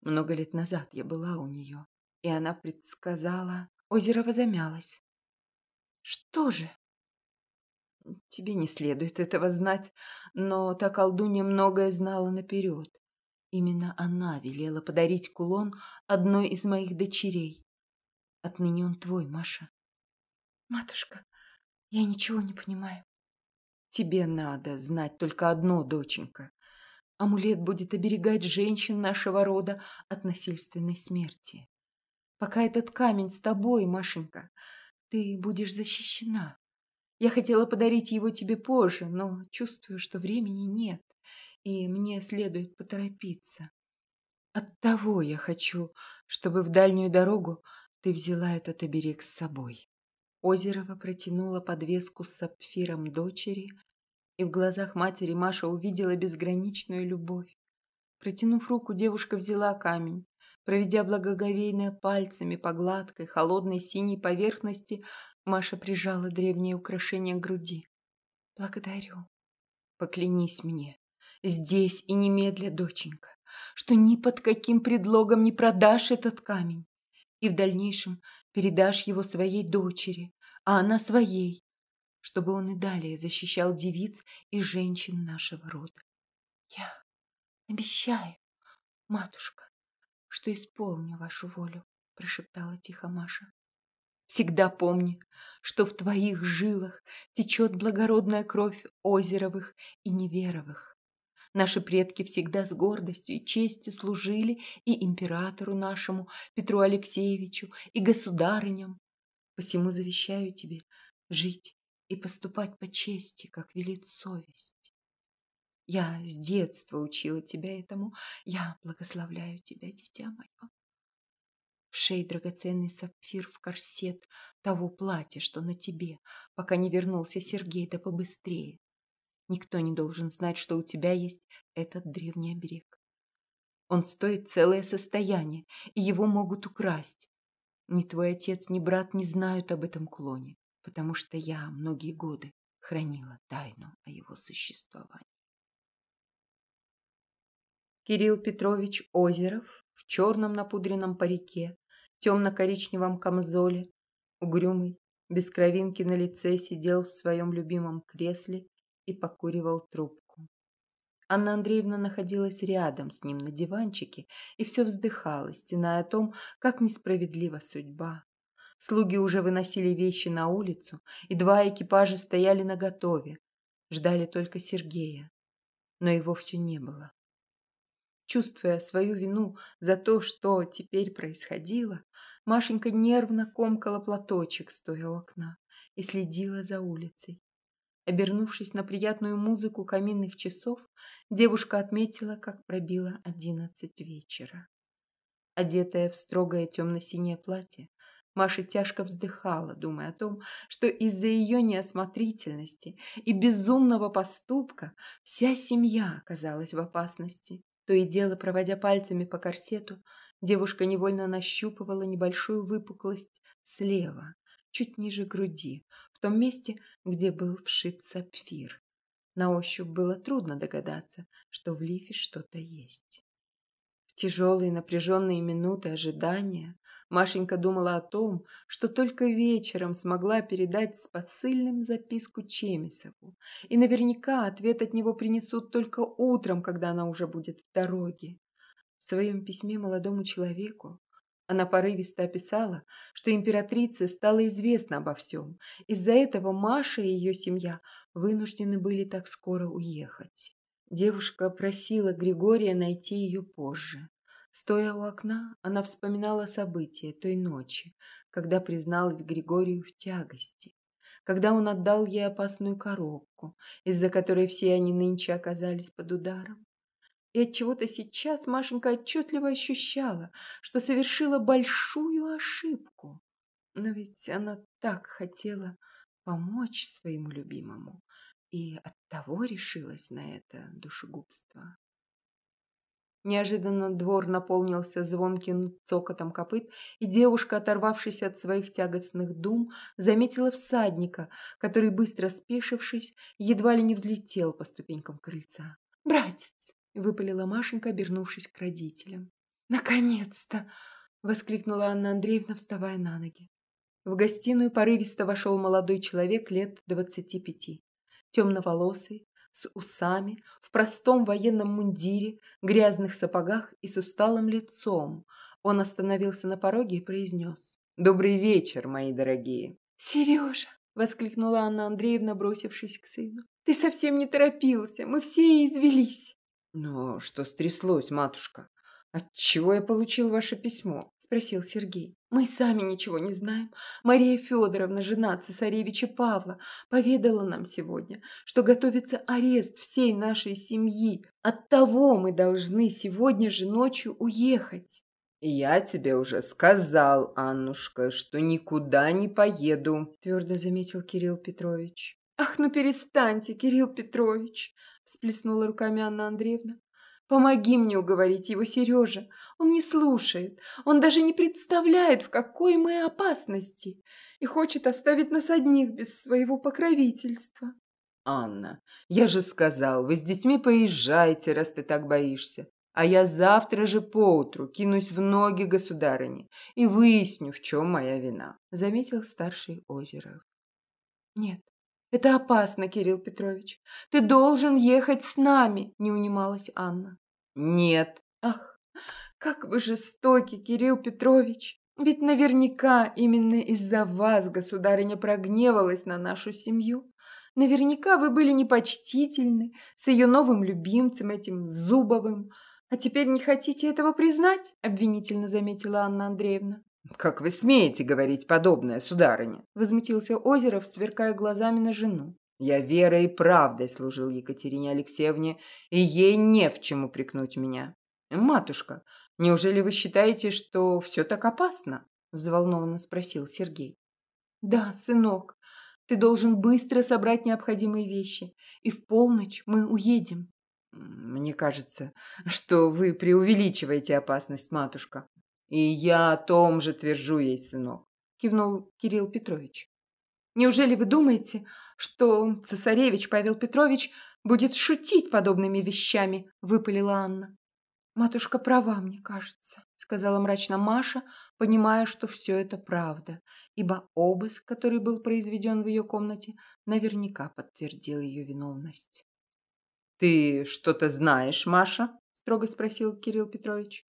много лет назад я была у нее, и она предсказала... Озерово замялось. Что же? Тебе не следует этого знать, но та колдунья многое знала наперед. Именно она велела подарить кулон одной из моих дочерей. Отныне он твой, Маша. Матушка, я ничего не понимаю. Тебе надо знать только одно, доченька. Амулет будет оберегать женщин нашего рода от насильственной смерти. Пока этот камень с тобой, Машенька, ты будешь защищена. Я хотела подарить его тебе позже, но чувствую, что времени нет, и мне следует поторопиться. Оттого я хочу, чтобы в дальнюю дорогу ты взяла этот оберег с собой. Озерова протянула подвеску с сапфиром дочери, и в глазах матери Маша увидела безграничную любовь. Протянув руку, девушка взяла камень. Проведя благоговейно пальцами по гладкой, холодной синей поверхности, Маша прижала древнее украшение к груди. «Благодарю. Поклянись мне, здесь и немедля, доченька, что ни под каким предлогом не продашь этот камень и в дальнейшем передашь его своей дочери, а она своей, чтобы он и далее защищал девиц и женщин нашего рода. Я обещаю, матушка, что исполню вашу волю, прошептала тихо Маша. Всегда помни, что в твоих жилах течет благородная кровь Озеровых и Неверовых. Наши предки всегда с гордостью и честью служили и императору нашему, Петру Алексеевичу, и государыням. Посему завещаю тебе жить и поступать по чести, как велит совесть. Я с детства учила тебя этому. Я благословляю тебя, дитя мое. В шее драгоценный сапфир в корсет того платья, что на тебе, пока не вернулся Сергей, да побыстрее. Никто не должен знать, что у тебя есть этот древний оберег. Он стоит целое состояние, и его могут украсть. Ни твой отец, ни брат не знают об этом клоне, потому что я многие годы хранила тайну о его существовании. Кирилл Петрович Озеров в черном напудренном парике, темно-коричневом камзоле, угрюмый, без кровинки на лице сидел в своем любимом кресле и покуривал трубку. Анна Андреевна находилась рядом с ним на диванчике и все вздыхала, стеная о том, как несправедлива судьба. Слуги уже выносили вещи на улицу, и два экипажа стояли наготове, ждали только Сергея. Но его все не было. Чувствуя свою вину за то, что теперь происходило, Машенька нервно комкала платочек, стоя у окна, и следила за улицей. Обернувшись на приятную музыку каминных часов, девушка отметила, как пробило одиннадцать вечера. Одетая в строгое темно-синее платье, Маша тяжко вздыхала, думая о том, что из-за ее неосмотрительности и безумного поступка вся семья оказалась в опасности. То и дело, проводя пальцами по корсету, девушка невольно нащупывала небольшую выпуклость слева, чуть ниже груди, в том месте, где был вшит сапфир. На ощупь было трудно догадаться, что в лифе что-то есть. В тяжелые напряженные минуты ожидания Машенька думала о том, что только вечером смогла передать с посыльным записку Чемисову, и наверняка ответ от него принесут только утром, когда она уже будет в дороге. В своем письме молодому человеку она порывисто описала, что императрице стало известно обо всем. Из-за этого Маша и ее семья вынуждены были так скоро уехать. Девушка просила Григория найти ее позже. Стоя у окна, она вспоминала события той ночи, когда призналась Григорию в тягости, когда он отдал ей опасную коробку, из-за которой все они нынче оказались под ударом. И от чего то сейчас Машенька отчетливо ощущала, что совершила большую ошибку. Но ведь она так хотела помочь своему любимому и оттого решилась на это душегубство. Неожиданно двор наполнился звонким цокотом копыт, и девушка, оторвавшись от своих тягостных дум, заметила всадника, который, быстро спешившись, едва ли не взлетел по ступенькам крыльца. «Братец!» — выпалила Машенька, обернувшись к родителям. «Наконец-то!» — воскликнула Анна Андреевна, вставая на ноги. В гостиную порывисто вошел молодой человек лет двадцати пяти. Темноволосый, с усами, в простом военном мундире, грязных сапогах и с усталым лицом. Он остановился на пороге и произнес. «Добрый вечер, мои дорогие!» «Сережа!» — воскликнула Анна Андреевна, бросившись к сыну. «Ты совсем не торопился, мы все извелись!» «Но что стряслось, матушка? Отчего я получил ваше письмо?» – спросил Сергей. «Мы сами ничего не знаем. Мария Федоровна, жена цесаревича Павла, поведала нам сегодня, что готовится арест всей нашей семьи. Оттого мы должны сегодня же ночью уехать». «Я тебе уже сказал, Аннушка, что никуда не поеду», – твердо заметил Кирилл Петрович. «Ах, ну перестаньте, Кирилл Петрович!» всплеснула руками Анна Андреевна. Помоги мне уговорить его, Сережа. Он не слушает. Он даже не представляет, в какой мы опасности. И хочет оставить нас одних без своего покровительства. Анна, я же сказал, вы с детьми поезжайте, раз ты так боишься. А я завтра же поутру кинусь в ноги государыне и выясню, в чем моя вина, заметил старший Озеров. Нет, «Это опасно, Кирилл Петрович. Ты должен ехать с нами», – не унималась Анна. «Нет». «Ах, как вы жестоки, Кирилл Петрович. Ведь наверняка именно из-за вас государыня прогневалась на нашу семью. Наверняка вы были непочтительны с ее новым любимцем, этим Зубовым. А теперь не хотите этого признать?» – обвинительно заметила Анна Андреевна. «Как вы смеете говорить подобное, сударыня?» Возмутился Озеров, сверкая глазами на жену. «Я верой и правдой служил Екатерине Алексеевне, и ей не в чем упрекнуть меня. Матушка, неужели вы считаете, что все так опасно?» Взволнованно спросил Сергей. «Да, сынок, ты должен быстро собрать необходимые вещи, и в полночь мы уедем». «Мне кажется, что вы преувеличиваете опасность, матушка», «И я о том же твержу ей, сынок», – кивнул Кирилл Петрович. «Неужели вы думаете, что цесаревич Павел Петрович будет шутить подобными вещами?» – выпалила Анна. «Матушка права, мне кажется», – сказала мрачно Маша, понимая, что все это правда, ибо обыск, который был произведен в ее комнате, наверняка подтвердил ее виновность. «Ты что-то знаешь, Маша?» – строго спросил Кирилл Петрович.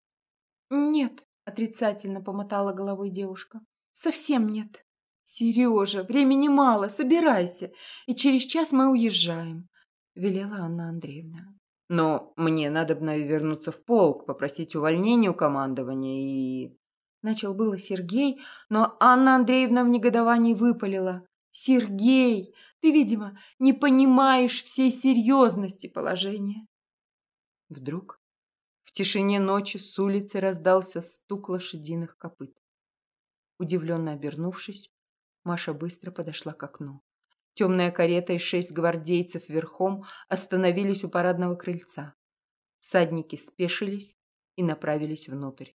«Нет», Отрицательно помотала головой девушка. Совсем нет. Сережа, времени мало, собирайся. И через час мы уезжаем, велела Анна Андреевна. Но мне надо вернуться в полк, попросить увольнения у командования и... Начал было Сергей, но Анна Андреевна в негодовании выпалила. «Сергей, ты, видимо, не понимаешь всей серьезности положения». Вдруг в тишине ночи с улицы раздался стук лошадиных копыт. Удивленно обернувшись, Маша быстро подошла к окну. Темная карета и шесть гвардейцев верхом остановились у парадного крыльца. Всадники спешились и направились внутрь.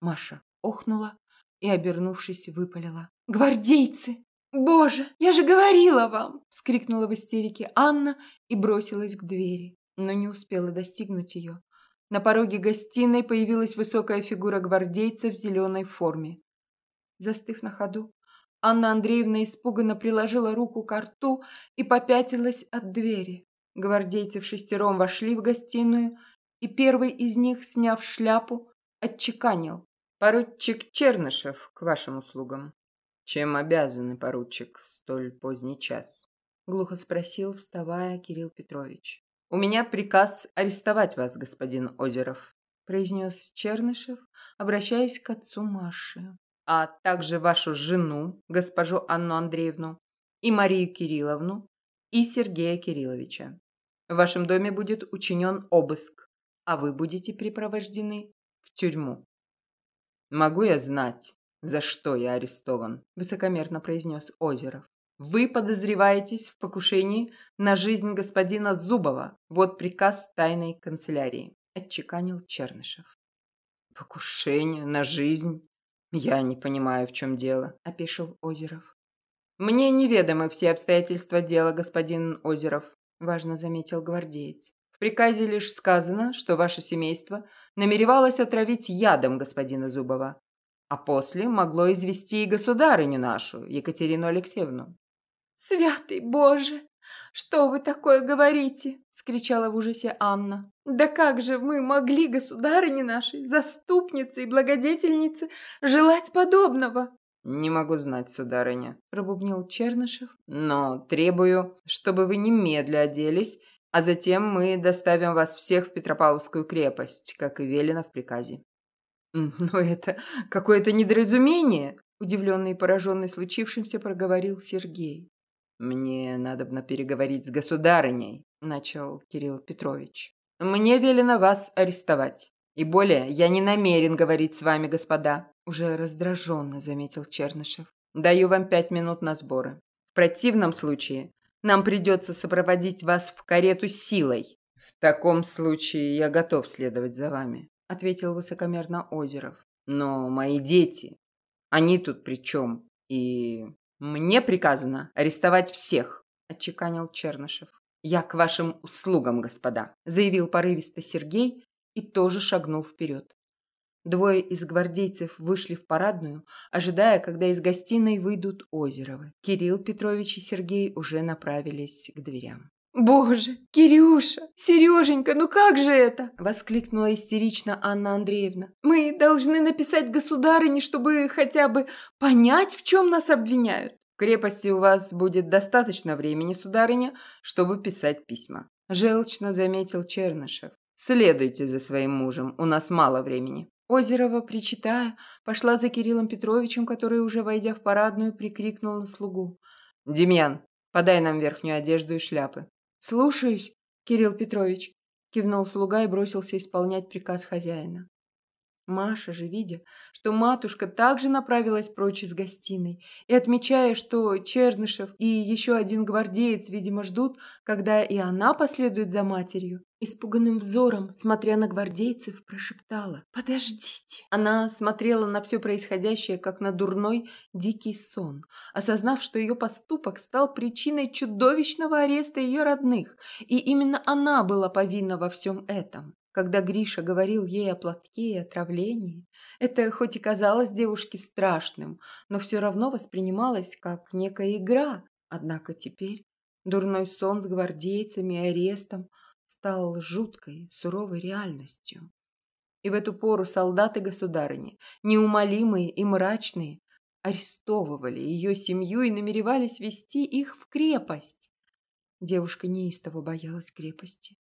Маша охнула и, обернувшись, выпалила. «Гвардейцы! Боже, я же говорила вам!» вскрикнула в истерике Анна и бросилась к двери, но не успела достигнуть ее. На пороге гостиной появилась высокая фигура гвардейца в зеленой форме. Застыв на ходу, Анна Андреевна испуганно приложила руку к рту и попятилась от двери. Гвардейцы в шестером вошли в гостиную, и первый из них, сняв шляпу, отчеканил. «Поручик Чернышев, к вашим услугам». «Чем обязаны, поручик, в столь поздний час?» — глухо спросил, вставая Кирилл Петрович. «У меня приказ арестовать вас, господин Озеров», — произнес Чернышев, обращаясь к отцу Маши а также вашу жену, госпожу Анну Андреевну, и Марию Кирилловну, и Сергея Кирилловича. В вашем доме будет учинен обыск, а вы будете припровождены в тюрьму. «Могу я знать, за что я арестован?» – высокомерно произнес Озеров. «Вы подозреваетесь в покушении на жизнь господина Зубова. Вот приказ тайной канцелярии», – отчеканил Чернышев. «Покушение на жизнь?» «Я не понимаю, в чем дело», — опешил Озеров. «Мне неведомы все обстоятельства дела, господин Озеров», — важно заметил гвардеец. «В приказе лишь сказано, что ваше семейство намеревалось отравить ядом господина Зубова, а после могло извести и государыню нашу, Екатерину Алексеевну». «Святый Боже!» «Что вы такое говорите?» — скричала в ужасе Анна. «Да как же мы могли, государыне нашей, заступнице и благодетельнице, желать подобного?» «Не могу знать, сударыня», — пробубнил Чернышев. «Но требую, чтобы вы немедля оделись, а затем мы доставим вас всех в Петропавловскую крепость, как и велено в приказе». «Но это какое-то недоразумение», — удивленный и пораженный случившимся проговорил Сергей. «Мне надобно переговорить с государыней», — начал Кирилл Петрович. «Мне велено вас арестовать. И более я не намерен говорить с вами, господа», — уже раздраженно заметил Чернышев. «Даю вам пять минут на сборы. В противном случае нам придется сопроводить вас в карету силой». «В таком случае я готов следовать за вами», — ответил высокомерно Озеров. «Но мои дети, они тут при чем? И «Мне приказано арестовать всех», – отчеканил Чернышев. «Я к вашим услугам, господа», – заявил порывисто Сергей и тоже шагнул вперед. Двое из гвардейцев вышли в парадную, ожидая, когда из гостиной выйдут Озеровы. Кирилл Петрович и Сергей уже направились к дверям. «Боже, Кирюша, Сереженька, ну как же это?» – воскликнула истерично Анна Андреевна. «Мы должны написать государыне, чтобы хотя бы понять, в чем нас обвиняют». «В крепости у вас будет достаточно времени, сударыня, чтобы писать письма», – желчно заметил Чернышев. «Следуйте за своим мужем, у нас мало времени». Озерова, причитая, пошла за Кириллом Петровичем, который, уже войдя в парадную, прикрикнул на слугу. «Демьян, подай нам верхнюю одежду и шляпы». «Слушаюсь, Кирилл Петрович», – кивнул слуга и бросился исполнять приказ хозяина. Маша же, видя, что матушка также направилась прочь из гостиной, и отмечая, что Чернышев и еще один гвардеец, видимо, ждут, когда и она последует за матерью, испуганным взором, смотря на гвардейцев, прошептала «Подождите». Она смотрела на все происходящее, как на дурной дикий сон, осознав, что ее поступок стал причиной чудовищного ареста ее родных, и именно она была повинна во всем этом. Когда Гриша говорил ей о платке и отравлении, это хоть и казалось девушке страшным, но все равно воспринималось как некая игра. Однако теперь дурной сон с гвардейцами и арестом стал жуткой, суровой реальностью. И в эту пору солдаты государыни, неумолимые и мрачные, арестовывали ее семью и намеревались вести их в крепость. Девушка неистово боялась крепости.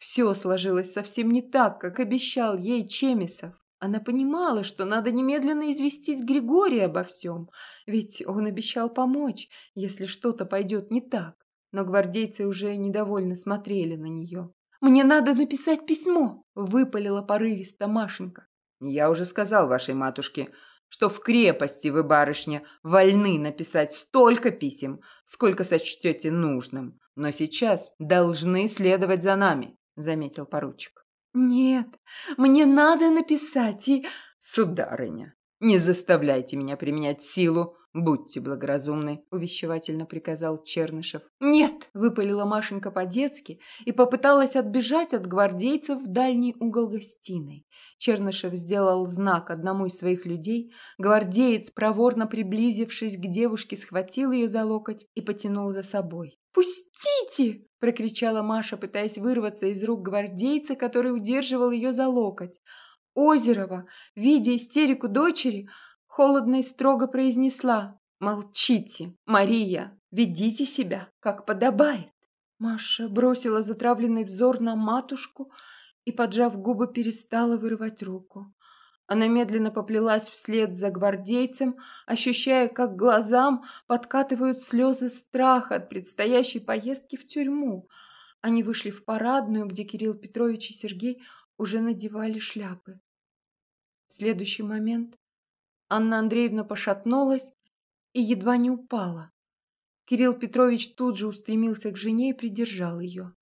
Все сложилось совсем не так, как обещал ей Чемисов. Она понимала, что надо немедленно известить Григория обо всем, ведь он обещал помочь, если что-то пойдет не так. Но гвардейцы уже недовольно смотрели на нее. «Мне надо написать письмо!» – выпалила порывисто Машенька. «Я уже сказал вашей матушке, что в крепости вы, барышня, вольны написать столько писем, сколько сочтете нужным, но сейчас должны следовать за нами», — заметил поручик. «Нет, мне надо написать и...» «Сударыня, не заставляйте меня применять силу, будьте благоразумны», — увещевательно приказал Чернышев. «Нет!» — выпалила Машенька по-детски и попыталась отбежать от гвардейцев в дальний угол гостиной. Чернышев сделал знак одному из своих людей. Гвардеец, проворно приблизившись к девушке, схватил ее за локоть и потянул за собой. «Пустите!» – прокричала Маша, пытаясь вырваться из рук гвардейца, который удерживал ее за локоть. Озерова, видя истерику дочери, холодно и строго произнесла «Молчите, Мария, ведите себя, как подобает». Маша бросила затравленный взор на матушку и, поджав губы, перестала вырывать руку. Она медленно поплелась вслед за гвардейцем, ощущая, как глазам подкатывают слезы страха от предстоящей поездки в тюрьму. Они вышли в парадную, где Кирилл Петрович и Сергей уже надевали шляпы. В следующий момент Анна Андреевна пошатнулась и едва не упала. Кирилл Петрович тут же устремился к жене и придержал ее.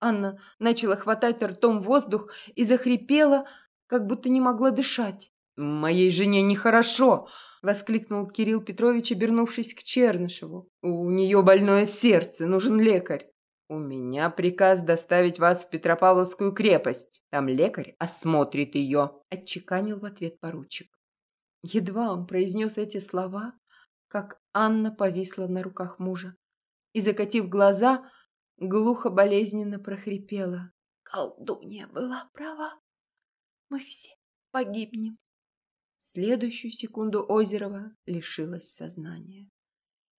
Анна начала хватать ртом воздух и захрипела, как будто не могла дышать. «Моей жене нехорошо!» – воскликнул Кирилл Петрович, обернувшись к Чернышеву. «У нее больное сердце, нужен лекарь». «У меня приказ доставить вас в Петропавловскую крепость. Там лекарь осмотрит ее», – отчеканил в ответ поручик. Едва он произнес эти слова, как Анна повисла на руках мужа и, закатив глаза, глухо-болезненно прохрипела. «Колдунья была права. Мы все погибнем. Следующую секунду Озерова лишилась сознания.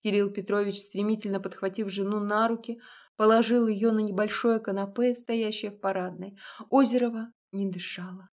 Кирилл Петрович, стремительно подхватив жену на руки, положил ее на небольшое канапе, стоящее в парадной. Озерова не дышала.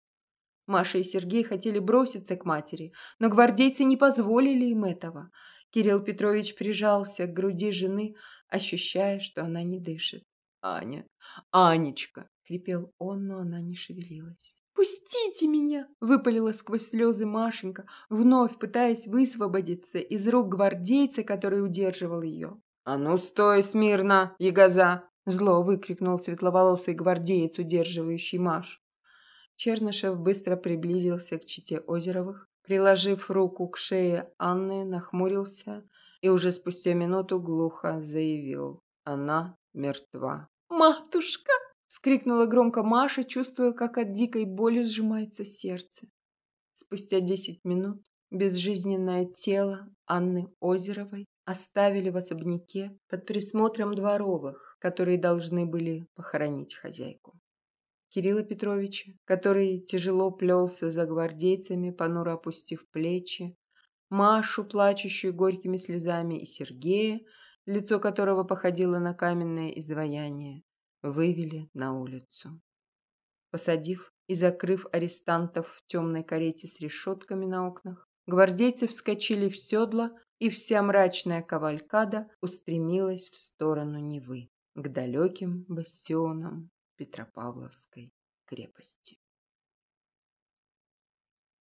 Маша и Сергей хотели броситься к матери, но гвардейцы не позволили им этого. Кирилл Петрович прижался к груди жены, ощущая, что она не дышит. «Аня! Анечка!» — крепел он, но она не шевелилась. «Пустите меня!» – выпалила сквозь слезы Машенька, вновь пытаясь высвободиться из рук гвардейца, который удерживал ее. «А ну стой смирно, ягоза!» – зло выкрикнул светловолосый гвардеец, удерживающий Маш. Чернышев быстро приблизился к чите Озеровых, приложив руку к шее Анны, нахмурился и уже спустя минуту глухо заявил «Она мертва». «Матушка!» Скрикнула громко Маша, чувствуя, как от дикой боли сжимается сердце. Спустя десять минут безжизненное тело Анны Озеровой оставили в особняке под присмотром дворовых, которые должны были похоронить хозяйку. Кирилла Петровича, который тяжело плелся за гвардейцами, понуро опустив плечи, Машу, плачущую горькими слезами, и Сергея, лицо которого походило на каменное изваяние, вывели на улицу. Посадив и закрыв арестантов в темной карете с решетками на окнах, гвардейцы вскочили в седла, и вся мрачная кавалькада устремилась в сторону Невы, к далеким бастионам Петропавловской крепости.